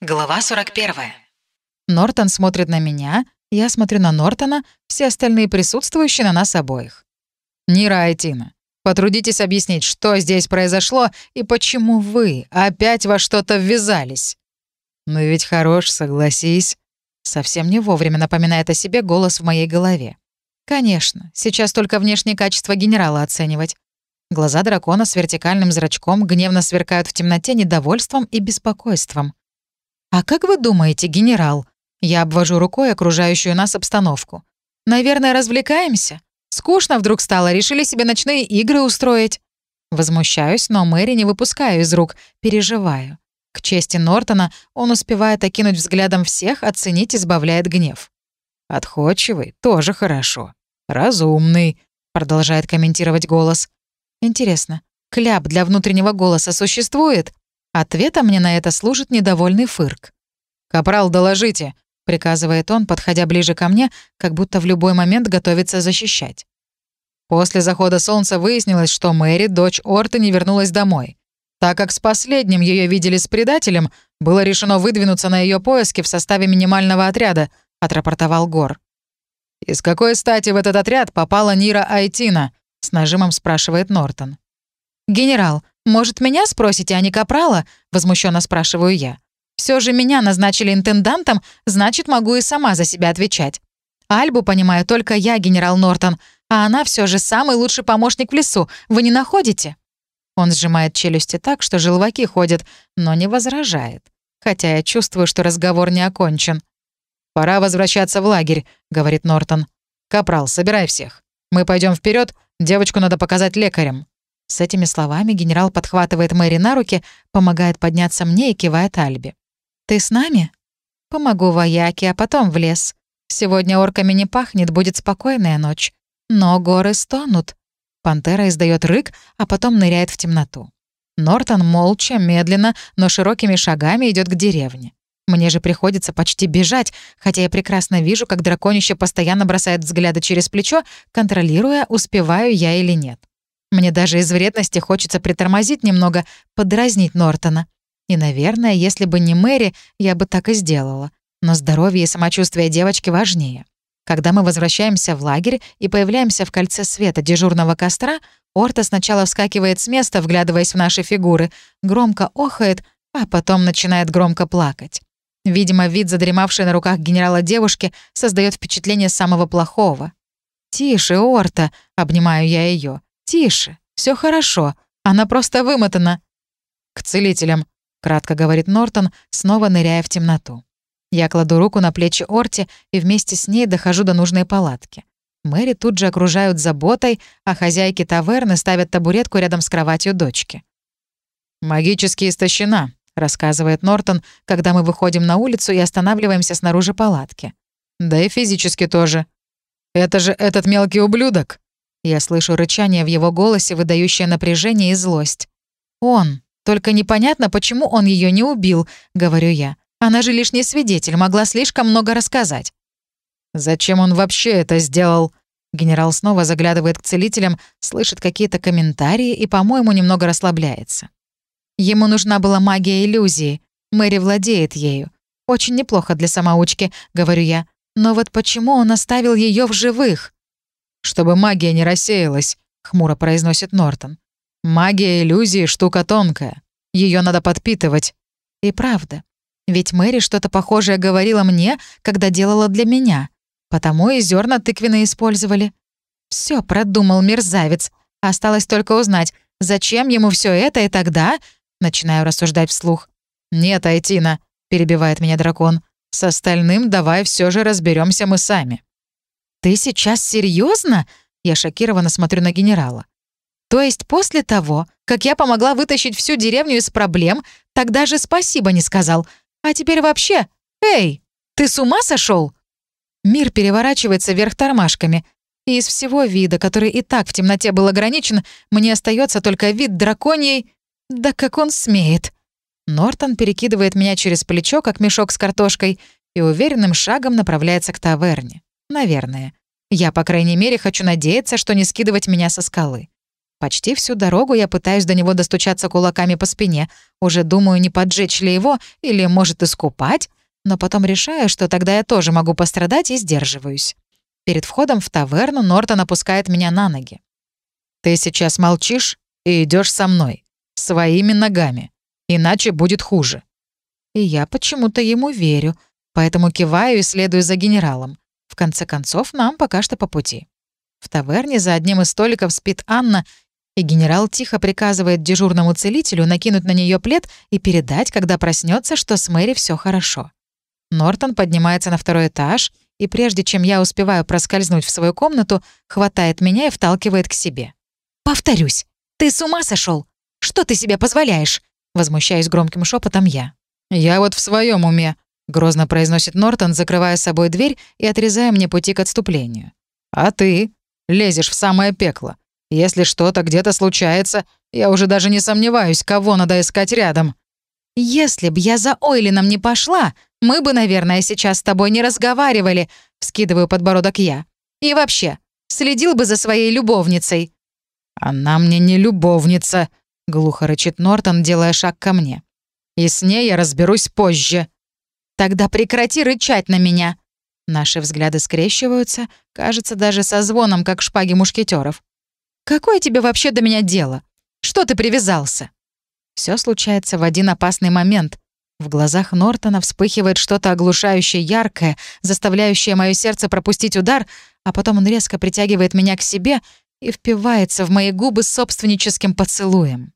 Глава 41. Нортон смотрит на меня, я смотрю на Нортона, все остальные присутствующие на нас обоих. «Нира Айтина, потрудитесь объяснить, что здесь произошло и почему вы опять во что-то ввязались». «Ну ведь хорош, согласись». Совсем не вовремя напоминает о себе голос в моей голове. «Конечно, сейчас только внешние качества генерала оценивать». Глаза дракона с вертикальным зрачком гневно сверкают в темноте недовольством и беспокойством. «А как вы думаете, генерал?» Я обвожу рукой окружающую нас обстановку. «Наверное, развлекаемся? Скучно вдруг стало, решили себе ночные игры устроить?» Возмущаюсь, но Мэри не выпускаю из рук, переживаю. К чести Нортона он успевает окинуть взглядом всех, оценить и избавляет гнев. «Отходчивый — тоже хорошо. Разумный», — продолжает комментировать голос. «Интересно, кляп для внутреннего голоса существует?» Ответом мне на это служит недовольный фырк. «Капрал, доложите», — приказывает он, подходя ближе ко мне, как будто в любой момент готовится защищать. После захода солнца выяснилось, что Мэри, дочь Орта, не вернулась домой. Так как с последним ее видели с предателем, было решено выдвинуться на ее поиски в составе минимального отряда, отрапортовал Гор. «Из какой стати в этот отряд попала Нира Айтина?» — с нажимом спрашивает Нортон. «Генерал, может, меня спросите, а не Капрала?» — возмущенно спрашиваю я. Все же меня назначили интендантом, значит, могу и сама за себя отвечать. Альбу понимаю только я, генерал Нортон, а она все же самый лучший помощник в лесу. Вы не находите?» Он сжимает челюсти так, что желваки ходят, но не возражает. Хотя я чувствую, что разговор не окончен. «Пора возвращаться в лагерь», — говорит Нортон. «Капрал, собирай всех. Мы пойдем вперед. девочку надо показать лекарям». С этими словами генерал подхватывает Мэри на руки, помогает подняться мне и кивает Альбе. «Ты с нами?» «Помогу вояке, а потом в лес. Сегодня орками не пахнет, будет спокойная ночь. Но горы стонут». Пантера издает рык, а потом ныряет в темноту. Нортон молча, медленно, но широкими шагами идет к деревне. Мне же приходится почти бежать, хотя я прекрасно вижу, как драконище постоянно бросает взгляды через плечо, контролируя, успеваю я или нет. Мне даже из вредности хочется притормозить немного, подразнить Нортона. И, наверное, если бы не Мэри, я бы так и сделала. Но здоровье и самочувствие девочки важнее. Когда мы возвращаемся в лагерь и появляемся в кольце света дежурного костра, Орта сначала вскакивает с места, вглядываясь в наши фигуры, громко охает, а потом начинает громко плакать. Видимо, вид задремавшей на руках генерала девушки создает впечатление самого плохого. «Тише, Орта!» — обнимаю я ее. «Тише, все хорошо, она просто вымотана». «К целителям», — кратко говорит Нортон, снова ныряя в темноту. Я кладу руку на плечи Орти и вместе с ней дохожу до нужной палатки. Мэри тут же окружают заботой, а хозяйки таверны ставят табуретку рядом с кроватью дочки. «Магически истощена», — рассказывает Нортон, когда мы выходим на улицу и останавливаемся снаружи палатки. «Да и физически тоже. Это же этот мелкий ублюдок!» Я слышу рычание в его голосе, выдающее напряжение и злость. «Он. Только непонятно, почему он ее не убил», — говорю я. «Она же лишний свидетель, могла слишком много рассказать». «Зачем он вообще это сделал?» Генерал снова заглядывает к целителям, слышит какие-то комментарии и, по-моему, немного расслабляется. Ему нужна была магия иллюзии. Мэри владеет ею. Очень неплохо для самоучки, говорю я. Но вот почему он оставил ее в живых? Чтобы магия не рассеялась», — хмуро произносит Нортон. «Магия иллюзии — штука тонкая. Ее надо подпитывать». И правда. Ведь Мэри что-то похожее говорила мне, когда делала для меня. Потому и зерна тыквенные использовали. Все продумал мерзавец. Осталось только узнать, зачем ему все это и тогда... Начинаю рассуждать вслух. «Нет, Айтина», — перебивает меня дракон. «С остальным давай все же разберемся мы сами». «Ты сейчас серьезно? Я шокированно смотрю на генерала. «То есть после того, как я помогла вытащить всю деревню из проблем, тогда же спасибо не сказал. А теперь вообще... Эй, ты с ума сошел? Мир переворачивается вверх тормашками. И из всего вида, который и так в темноте был ограничен, мне остается только вид драконьей... Да как он смеет!» Нортон перекидывает меня через плечо, как мешок с картошкой, и уверенным шагом направляется к таверне. Наверное. Я, по крайней мере, хочу надеяться, что не скидывать меня со скалы. Почти всю дорогу я пытаюсь до него достучаться кулаками по спине. Уже думаю, не поджечь ли его или, может, искупать. Но потом решаю, что тогда я тоже могу пострадать и сдерживаюсь. Перед входом в таверну Нортон опускает меня на ноги. «Ты сейчас молчишь и идешь со мной. Своими ногами. Иначе будет хуже». И я почему-то ему верю, поэтому киваю и следую за генералом. Конце концов, нам пока что по пути. В таверне за одним из столиков спит Анна и генерал тихо приказывает дежурному целителю накинуть на нее плед и передать, когда проснется, что с Мэри все хорошо. Нортон поднимается на второй этаж и, прежде чем я успеваю проскользнуть в свою комнату, хватает меня и вталкивает к себе. «Повторюсь, ты с ума сошел? Что ты себе позволяешь?» Возмущаюсь громким шепотом я. «Я вот в своем уме», — грозно произносит Нортон, закрывая собой дверь и отрезая мне пути к отступлению. «А ты лезешь в самое пекло. Если что-то где-то случается, я уже даже не сомневаюсь, кого надо искать рядом». «Если б я за Ойлином не пошла, мы бы, наверное, сейчас с тобой не разговаривали», — вскидываю подбородок я. «И вообще, следил бы за своей любовницей». «Она мне не любовница», — глухо рычит Нортон, делая шаг ко мне. «И с ней я разберусь позже». «Тогда прекрати рычать на меня». Наши взгляды скрещиваются, кажется, даже со звоном, как шпаги мушкетеров. Какое тебе вообще до меня дело? Что ты привязался?» Все случается в один опасный момент. В глазах Нортона вспыхивает что-то оглушающее яркое, заставляющее мое сердце пропустить удар, а потом он резко притягивает меня к себе и впивается в мои губы собственническим поцелуем.